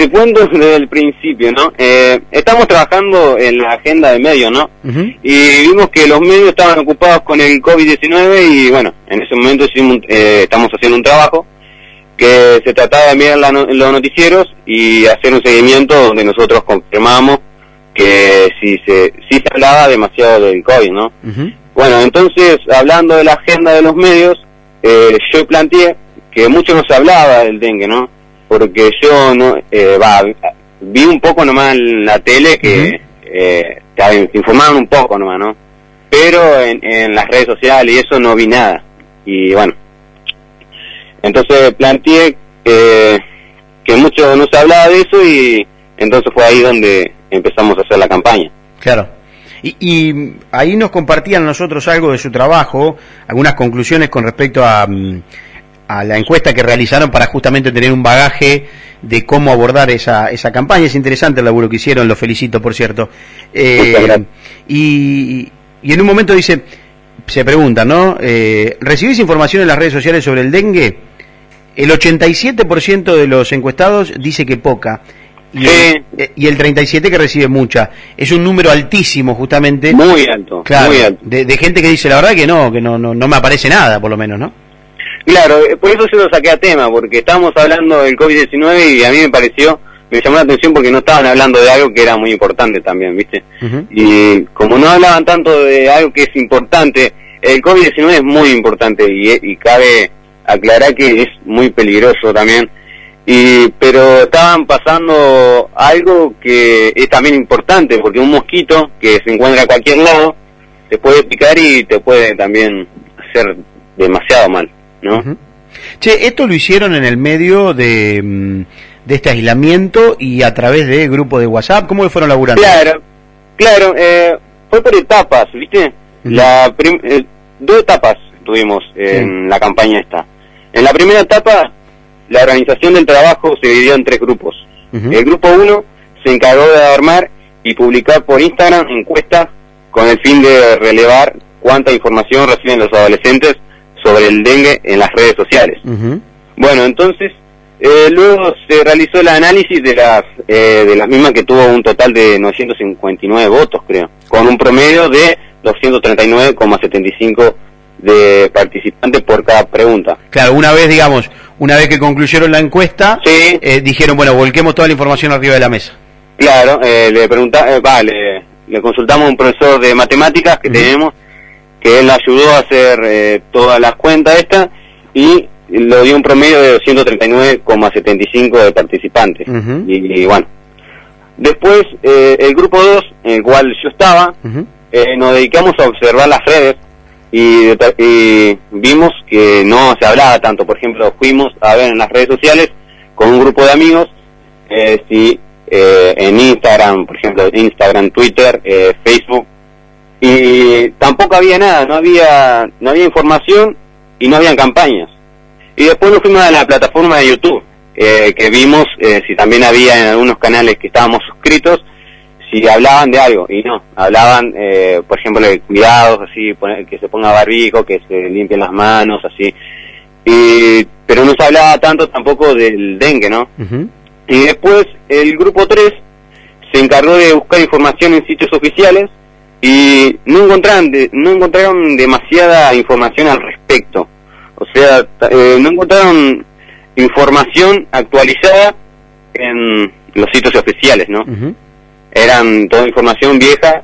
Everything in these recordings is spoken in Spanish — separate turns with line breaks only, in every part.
te cuento desde el principio, ¿no? Eh, estamos trabajando en la agenda de medios, ¿no? Y vimos que los medios estaban ocupados con el COVID-19 y bueno, en ese momento hicimos, eh, estamos haciendo un trabajo que se trataba de mirar los noticieros y hacer un seguimiento donde nosotros confirmamos que si se, si se hablaba demasiado del COVID, ¿no? Bueno, entonces, hablando de la agenda de los medios, eh, yo planteé que mucho no se hablaba del dengue, ¿no? Porque yo no eh, va, vi un poco nomás en la tele que eh, informaban un poco nomás, ¿no? Pero en, en las redes sociales y eso no vi nada. Y bueno, entonces planteé que mucho no se hablaba de eso y entonces fue ahí donde empezamos a hacer la campaña.
Claro. Y, y, ahí nos compartían nosotros algo de su trabajo, algunas conclusiones con respecto a, mm, a la encuesta que realizaron para justamente tener un bagaje de cómo abordar esa, esa campaña. Es interesante el laburo que hicieron, lo felicito, por cierto. Eh, y, y, en un momento dice, se pregunta, ¿no? Eh, ¿Recibís información en las redes sociales sobre el dengue? El 87% de los encuestados dice que poca. Y, el, eh, y el 37 que recibe mucha. Es un número altísimo, justamente.
Muy alto.
Claro,
muy alto.
De, de, gente que dice la verdad que no, que no, no, no me aparece nada, por lo menos, ¿no?
Claro, eh, por eso se lo saqué a tema, porque estábamos hablando del COVID-19 y a mí me pareció, me llamó la atención porque no estaban hablando de algo que era muy importante también, ¿viste? Y como no hablaban tanto de algo que es importante, el COVID-19 es muy importante y, y cabe aclarar que es muy peligroso también. Y, pero estaban pasando algo que es también importante, porque un mosquito que se encuentra a cualquier lado te puede picar y te puede también hacer demasiado mal. ¿No?
Che, esto lo hicieron en el medio de, mm, de este aislamiento y a través de grupo de WhatsApp. ¿Cómo fueron laburando?
Claro, claro, eh, fue por etapas, ¿viste? la eh, dos etapas tuvimos en la campaña esta. En la primera etapa, la organización del trabajo se dividió en tres grupos. El grupo uno se encargó de armar y publicar por Instagram encuestas con el fin de relevar cuánta información reciben los adolescentes sobre el dengue en las redes sociales. Bueno, entonces eh, luego se realizó el análisis de las eh, de las mismas que tuvo un total de 959 votos, creo, con un promedio de 239,75 de participantes por cada pregunta.
Claro, una vez, digamos, una vez que concluyeron la encuesta, eh, dijeron, bueno, volquemos toda la información arriba de la mesa.
Claro, le pregunta, vale, le consultamos a un profesor de matemáticas que tenemos que él ayudó a hacer eh, todas las cuentas estas y lo dio un promedio de 239,75 de participantes. y, bueno, después eh, el grupo 2, en el cual yo estaba, eh, nos dedicamos a observar las redes y, y, vimos que no se hablaba tanto. Por ejemplo, fuimos a ver en las redes sociales con un grupo de amigos si en Instagram, por ejemplo, Instagram, Twitter, Facebook, y tampoco había nada, no había, no había información y no habían campañas. Y después nos fuimos a la plataforma de YouTube, eh, que vimos eh, si también había en algunos canales que estábamos suscritos, si hablaban de algo, y no, hablaban, eh, por ejemplo, de cuidados, así, que se ponga barbijo, que se limpien las manos, así, y, pero no se hablaba tanto tampoco del dengue, ¿no? Y después el grupo 3 se encargó de buscar información en sitios oficiales y no encontraron, no encontraron demasiada información al respecto. O sea, eh, no encontraron información actualizada en los sitios oficiales, ¿no? Eran toda información vieja,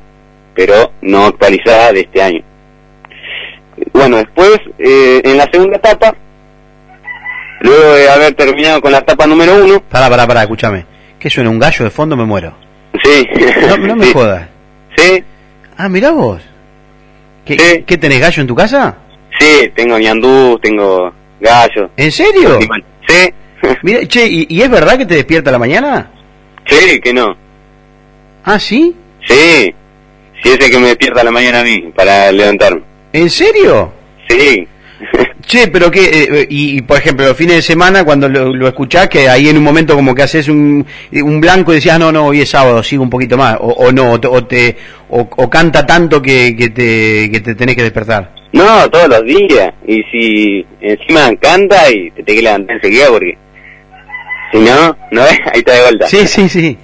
pero no actualizada de este año. Bueno, después, eh, en la segunda etapa, luego de haber terminado con la etapa número uno...
Para, para, para, escúchame. ¿Qué suena un gallo de fondo? Me muero.
Sí.
No, no me jodas.
Sí.
Ah, mirá vos. ¿Qué, ¿Qué tenés gallo en tu casa?
Sí, tengo ñandú, tengo gallo.
¿En serio?
Sí.
Mira, che, ¿y, es verdad que te despierta a la mañana?
Sí, que no.
¿Ah, sí?
Sí. Sí, ese que me despierta a la mañana a mí, para levantarme.
¿En serio?
Sí.
Che, pero que, eh, y, por ejemplo, los fines de semana, cuando lo, escuchás, que ahí en un momento como que haces un, un blanco y decías, ah, no, no, hoy es sábado, sigo un poquito más, o, no, o, te, o, canta tanto que, que, te, que te tenés que despertar.
No, todos los días, y si encima canta y te tenés que levantar enseguida porque Si no, no es, ahí está de vuelta.
Sí, sí, sí.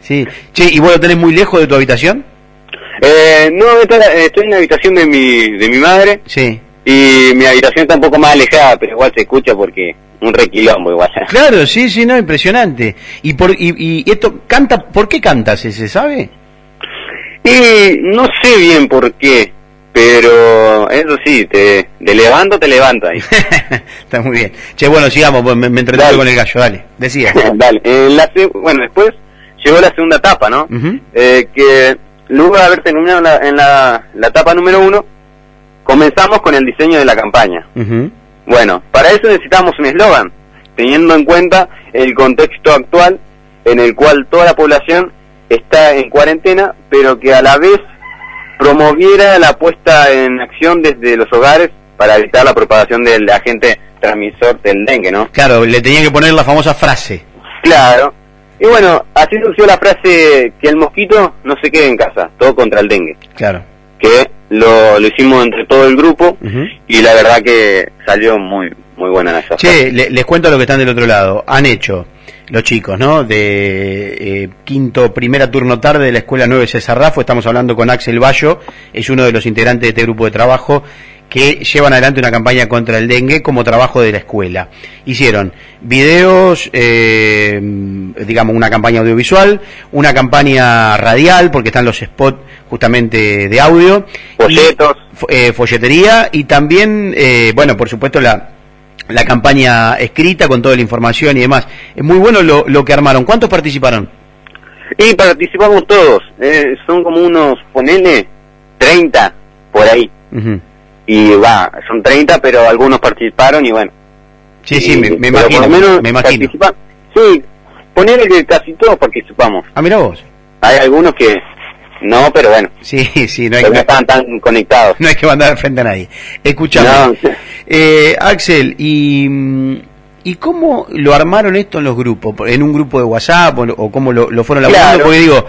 sí. Che, ¿y vos lo tenés muy lejos de tu habitación?
Eh, no, estoy en la habitación de mi, de mi madre.
Sí.
Y mi habitación está un poco más alejada, pero igual se escucha porque un requilombo igual.
Claro, sí, sí, no, impresionante. ¿Y, por, y, y esto canta, por qué cantas, se sabe?
Y no sé bien por qué, pero eso sí, te, de levanto te levanta ahí.
Está muy bien. Che, bueno, sigamos, pues, me, me entretengo con el gallo, dale, decía.
dale, bueno, después llegó la segunda etapa, ¿no? eh, que luego de haber terminado la, en la, la etapa número uno, comenzamos con el diseño de la campaña. Bueno, para eso necesitamos un eslogan, teniendo en cuenta el contexto actual en el cual toda la población está en cuarentena, pero que a la vez promoviera la puesta en acción desde los hogares para evitar la propagación del agente transmisor del dengue, ¿no?
Claro, le tenía que poner la famosa frase.
Claro. Y bueno, así surgió la frase que el mosquito no se quede en casa, todo contra el dengue.
Claro.
Que lo, lo hicimos entre todo el grupo y la verdad que salió muy muy buena la
Che, les cuento lo que están del otro lado. Han hecho los chicos, ¿no? De eh, quinto, primera turno tarde de la Escuela 9 César Rafo, estamos hablando con Axel Bayo, es uno de los integrantes de este grupo de trabajo que llevan adelante una campaña contra el dengue como trabajo de la escuela. Hicieron videos, eh, digamos, una campaña audiovisual, una campaña radial, porque están los spots justamente de audio,
folletos,
eh, folletería y también, bueno, por supuesto la la campaña escrita con toda la información y demás. Es muy bueno lo, lo que armaron. ¿Cuántos participaron?
Y participamos todos. Eh, son como unos, ponele, 30 por ahí. Y va, son 30, pero algunos participaron y bueno.
Sí, sí, me, imagino. Menos me imagino.
Sí, ponele que casi todos participamos.
Ah, mira vos.
Hay algunos que no, pero bueno.
Sí, sí, no
hay que... no estaban tan conectados.
No hay que mandar frente a nadie. Escuchame. Eh, Axel, ¿y, ¿y cómo lo armaron esto en los grupos? ¿En un grupo de WhatsApp o, cómo lo, fueron elaborando? Porque digo,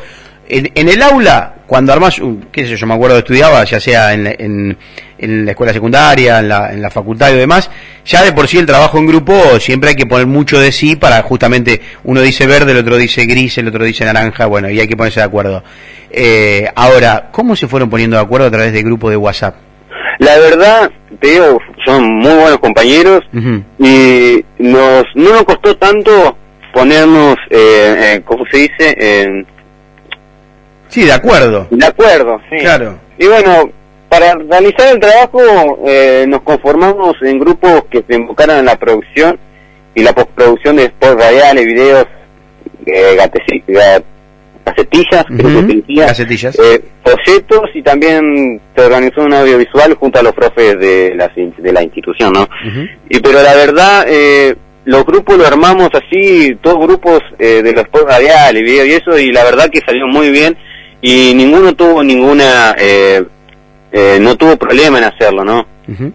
en, el aula, cuando armas, qué sé yo, yo me acuerdo estudiaba, ya sea en, en, en la escuela secundaria, en la, en la facultad y demás, ya de por sí el trabajo en grupo siempre hay que poner mucho de sí para justamente uno dice verde, el otro dice gris, el otro dice naranja, bueno, y hay que ponerse de acuerdo. Eh, ahora, ¿cómo se fueron poniendo de acuerdo a través del grupo de WhatsApp?
La verdad, te digo, son muy buenos compañeros y nos, no nos costó tanto ponernos, eh, eh, ¿cómo se dice?
Sí, de acuerdo.
De acuerdo, sí.
Claro.
Y bueno, para realizar el trabajo eh, nos conformamos en grupos que se enfocaran en la producción y la postproducción de spots radiales, videos, eh, casetillas,
casetillas.
Eh, folletos y también se organizó un audiovisual junto a los profes de la, de la institución, ¿no? Y pero la verdad, eh, los grupos lo armamos así, todos grupos eh, de los spots radiales, video y eso, y la verdad que salió muy bien y ninguno tuvo ninguna, eh, eh, no tuvo problema en hacerlo, ¿no?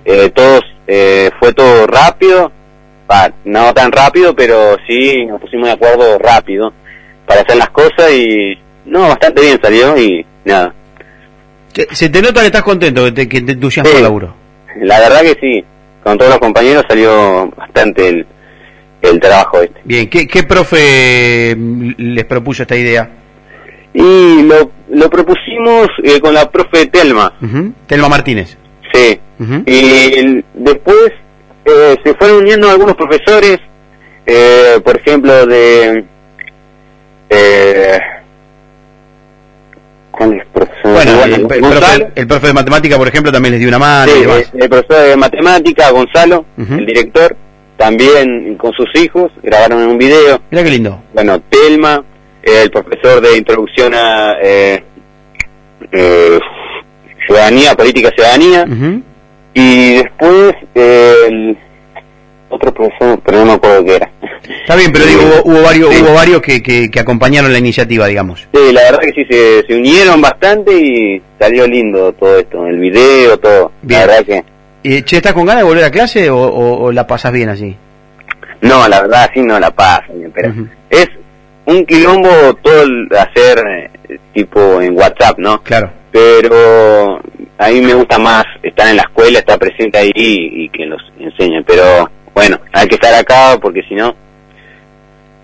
eh, todos, eh, fue todo rápido, no tan rápido, pero sí nos pusimos de acuerdo rápido para hacer las cosas y no, bastante bien salió y nada.
Se te nota que estás contento, que te, que te entusiasma el laburo.
La verdad que sí, con todos los compañeros salió bastante el, el trabajo este.
Bien, ¿qué, qué profe les propuso esta idea?
Y lo, lo propusimos eh, con la profe Telma.
Telma Martínez.
Sí. Y después eh, se fueron uniendo algunos profesores, eh, por ejemplo, de eh,
bueno, el, profe, de matemática, por ejemplo, también les dio una mano.
Sí, El, profesor de matemática, Gonzalo, el director, también con sus hijos, grabaron un video.
Mira qué lindo.
Bueno, Telma, el profesor de introducción a eh, eh, ciudadanía, política ciudadanía, y después el otro profesor, pero no me acuerdo qué era.
Está bien, pero digo, hubo, varios, hubo varios que, que, acompañaron la iniciativa, digamos.
Sí, la verdad que sí, se, se unieron bastante y salió lindo todo esto, el video, todo. La verdad que...
¿Y, che, ¿estás con ganas de volver a clase o, la pasas bien así?
No, la verdad sí no la paso bien, pero es un quilombo todo el hacer eh, tipo en WhatsApp, ¿no?
Claro.
Pero a mí me gusta más estar en la escuela, estar presente ahí y que los enseñen, pero bueno, hay que estar acá porque si no...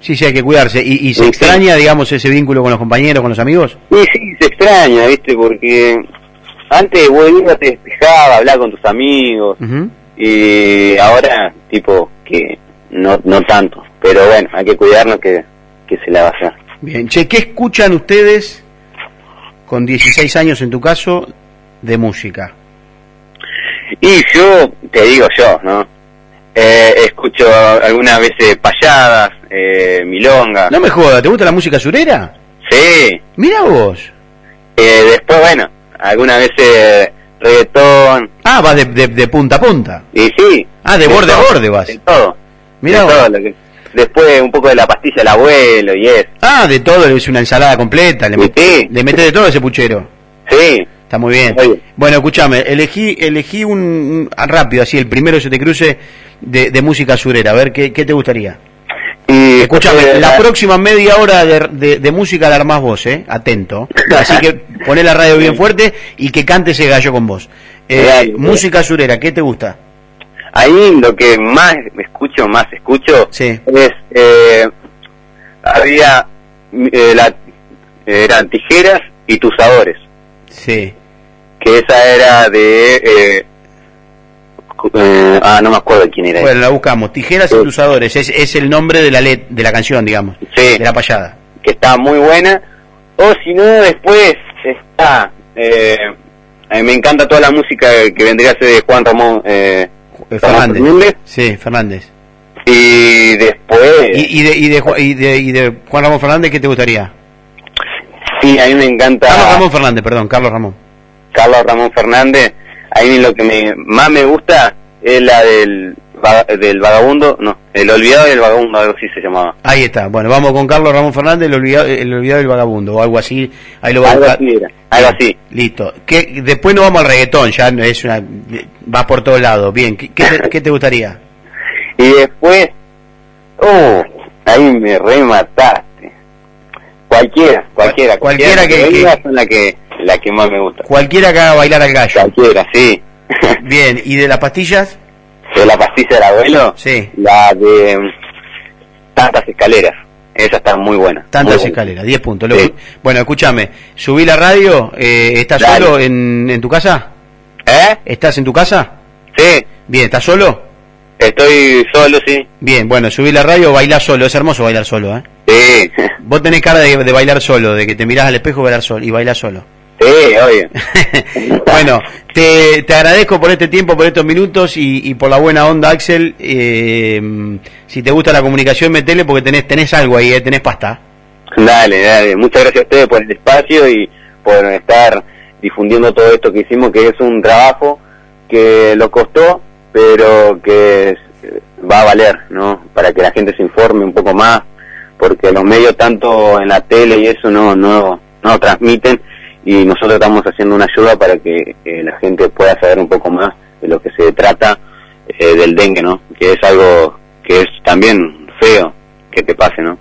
Sí, sí, hay que cuidarse. ¿Y, y se extraña, digamos, ese vínculo con los compañeros, con los amigos?
Sí, sí, se extraña, ¿viste? Porque antes vos te despejaba, hablaba con tus amigos, y ahora, tipo, que no, no tanto. Pero bueno, hay que cuidarnos que, que se la va a hacer.
Bien, che, ¿qué escuchan ustedes con 16 años en tu caso de música?
Y yo, te digo yo, ¿no? Eh, escucho algunas veces payadas, eh, milonga.
No me jodas, ¿te gusta la música surera?
Sí.
Mira vos.
Eh, después, bueno, algunas veces reggaetón.
Ah, vas de, punta a punta.
Y sí.
Ah, de, borde a borde vas.
De todo. Mira vos. Después un poco de la pastilla del abuelo y eso.
Ah, de todo, es una ensalada completa. Le,
sí.
le metes de todo ese puchero.
Sí.
Está muy bien. Bueno, escúchame, elegí, elegí un, rápido, así, el primero se te cruce de, música surera. A ver, ¿qué, te gustaría? Y Escúchame, la, próxima media hora de, música la armás vos, ¿eh? Atento. Así que poné la radio bien fuerte y que cante ese gallo con vos. Eh, música surera, ¿qué te gusta?
Ahí lo que más escucho, más escucho,
es,
eh, había, eh, la, eran tijeras y tusadores.
Sí.
Que esa era de... Eh, eh, ah, no me acuerdo quién era.
Bueno, la buscamos. Tijeras y Cruzadores. Es, es el nombre de la let, de la canción, digamos.
Sí.
De la payada.
Que está muy buena. O si no, después está... Eh, me encanta toda la música que vendría a ser de Juan Ramón... Eh,
Fernández. Sí, Fernández.
Y después...
¿Y, de, y, de, y, de, ¿Y de Juan Ramón Fernández qué te gustaría?
Sí, a mí me encanta.
Carlos Ramón Fernández, perdón, Carlos Ramón.
Carlos Ramón Fernández. A mí lo que me, más me gusta es la del, del vagabundo, no, el olvidado del vagabundo, algo así se llamaba.
Ahí está, bueno, vamos con Carlos Ramón Fernández, el olvidado, el olvidado del vagabundo, o algo así, ahí lo va
algo Así era, algo así.
Listo. ¿Qué, después nos vamos al reggaetón, ya es una, va por todos lados, bien, ¿qué, qué, te, gustaría?
y después, oh, ahí me remataste. Cualquiera, cualquiera.
Cualquiera, que, que,
son la que, la que más me gusta.
Cualquiera que haga bailar al gallo.
Cualquiera, sí.
Bien, ¿y de las pastillas?
De la pastilla del abuelo.
Sí.
La de mm, tantas escaleras. Esa está muy buena.
Tantas escaleras, 10 puntos. Bueno, escúchame, subí la radio, eh, ¿estás solo en, en tu casa?
¿Eh?
¿Estás en tu casa?
Sí.
Bien, ¿estás solo?
Estoy solo, sí.
Bien, bueno, subí la radio, bailá solo, es hermoso bailar solo, ¿eh?
Sí.
Vos tenés cara de, bailar solo, de que te mirás al espejo y bailar solo, y bailar solo.
Sí, obvio.
bueno, te, te, agradezco por este tiempo, por estos minutos y, por la buena onda, Axel. Eh, si te gusta la comunicación, metele porque tenés, tenés algo ahí, eh, tenés pasta.
Dale, dale. Muchas gracias a ustedes por el espacio y por estar difundiendo todo esto que hicimos, que es un trabajo que lo costó, pero que va a valer, ¿no? Para que la gente se informe un poco más, porque los medios tanto en la tele y eso no no no transmiten y nosotros estamos haciendo una ayuda para que la gente pueda saber un poco más de lo que se trata eh, del dengue, ¿no? Que es algo que es también feo que te pase, ¿no?